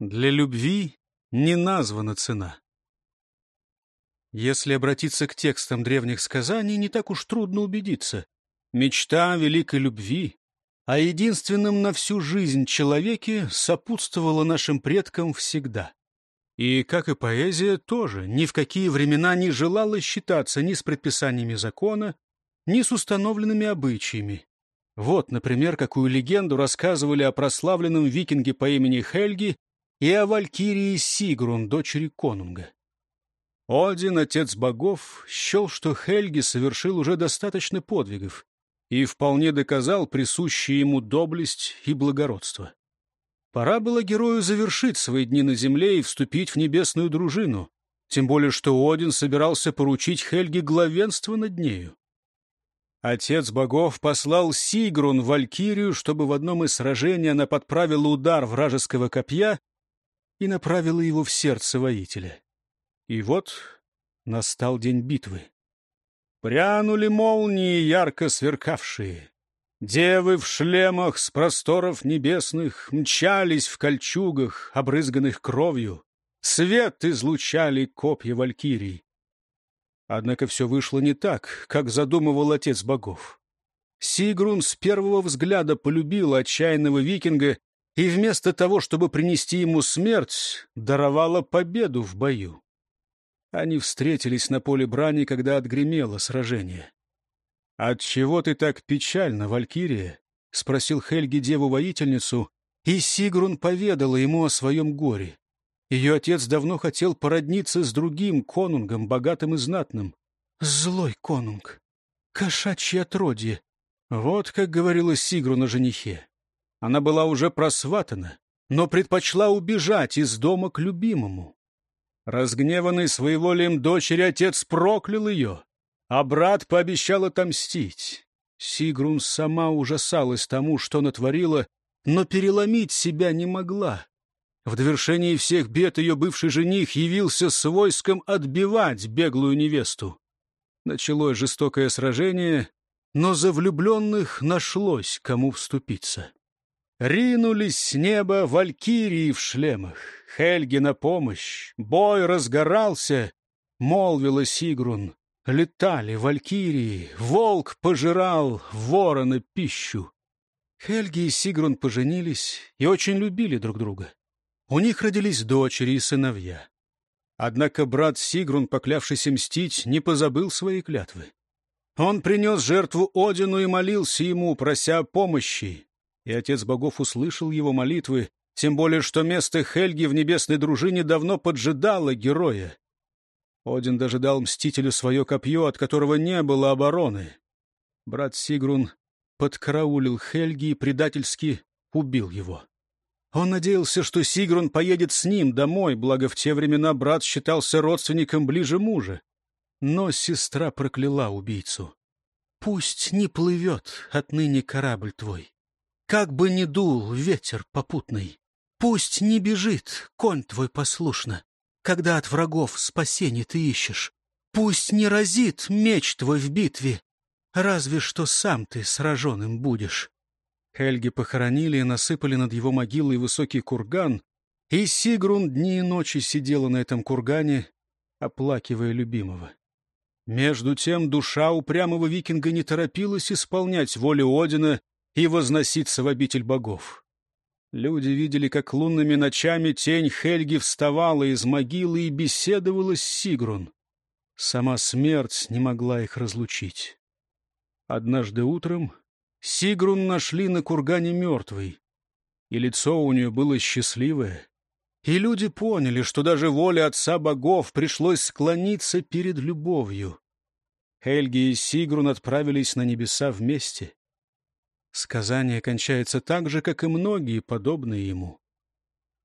Для любви не названа цена. Если обратиться к текстам древних сказаний, не так уж трудно убедиться. Мечта великой любви, о единственном на всю жизнь человеке сопутствовала нашим предкам всегда. И, как и поэзия, тоже ни в какие времена не желала считаться ни с предписаниями закона, ни с установленными обычаями. Вот, например, какую легенду рассказывали о прославленном викинге по имени Хельги и о валькирии Сигрун, дочери конунга. Один, отец богов, счел, что Хельги совершил уже достаточно подвигов и вполне доказал присущие ему доблесть и благородство. Пора было герою завершить свои дни на земле и вступить в небесную дружину, тем более что Один собирался поручить Хельге главенство над нею. Отец богов послал Сигрун в Валькирию, чтобы в одном из сражений она подправила удар вражеского копья и направила его в сердце воителя. И вот настал день битвы. Прянули молнии, ярко сверкавшие. Девы в шлемах с просторов небесных мчались в кольчугах, обрызганных кровью. Свет излучали копья валькирий. Однако все вышло не так, как задумывал отец богов. Сигрун с первого взгляда полюбила отчаянного викинга и вместо того, чтобы принести ему смерть, даровала победу в бою. Они встретились на поле брани, когда отгремело сражение. «Отчего ты так печально, Валькирия?» — спросил Хельги деву-воительницу, и Сигрун поведала ему о своем горе. Ее отец давно хотел породниться с другим конунгом, богатым и знатным. «Злой конунг! Кошачье отродье!» Вот как говорила Сигрун о женихе. Она была уже просватана, но предпочла убежать из дома к любимому. Разгневанный своеволием дочери, отец проклял ее а брат пообещал отомстить. Сигрун сама ужасалась тому, что натворила, но переломить себя не могла. В довершении всех бед ее бывший жених явился с войском отбивать беглую невесту. Началось жестокое сражение, но за влюбленных нашлось, кому вступиться. Ринулись с неба валькирии в шлемах, Хельги на помощь, бой разгорался, молвила Сигрун. Летали валькирии, волк пожирал ворона пищу. Хельги и Сигрун поженились и очень любили друг друга. У них родились дочери и сыновья. Однако брат Сигрун, поклявшийся мстить, не позабыл своей клятвы. Он принес жертву Одину и молился ему, прося помощи. И отец богов услышал его молитвы, тем более что место Хельги в небесной дружине давно поджидало героя. Один даже дал Мстителю свое копье, от которого не было обороны. Брат Сигрун подкараулил Хельги и предательски убил его. Он надеялся, что Сигрун поедет с ним домой, благо в те времена брат считался родственником ближе мужа. Но сестра прокляла убийцу. «Пусть не плывет отныне корабль твой, как бы ни дул ветер попутный, пусть не бежит конь твой послушно, когда от врагов спасение ты ищешь. Пусть не разит меч твой в битве, разве что сам ты сраженным будешь». Хельги похоронили и насыпали над его могилой высокий курган, и Сигрун дни и ночи сидела на этом кургане, оплакивая любимого. Между тем душа упрямого викинга не торопилась исполнять волю Одина и возноситься в обитель богов. Люди видели, как лунными ночами тень Хельги вставала из могилы и беседовала с Сигрун. Сама смерть не могла их разлучить. Однажды утром Сигрун нашли на кургане мертвой, и лицо у нее было счастливое. И люди поняли, что даже воле отца богов пришлось склониться перед любовью. Хельги и Сигрун отправились на небеса вместе. Сказание кончается так же, как и многие, подобные ему.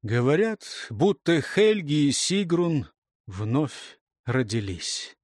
Говорят, будто Хельги и Сигрун вновь родились.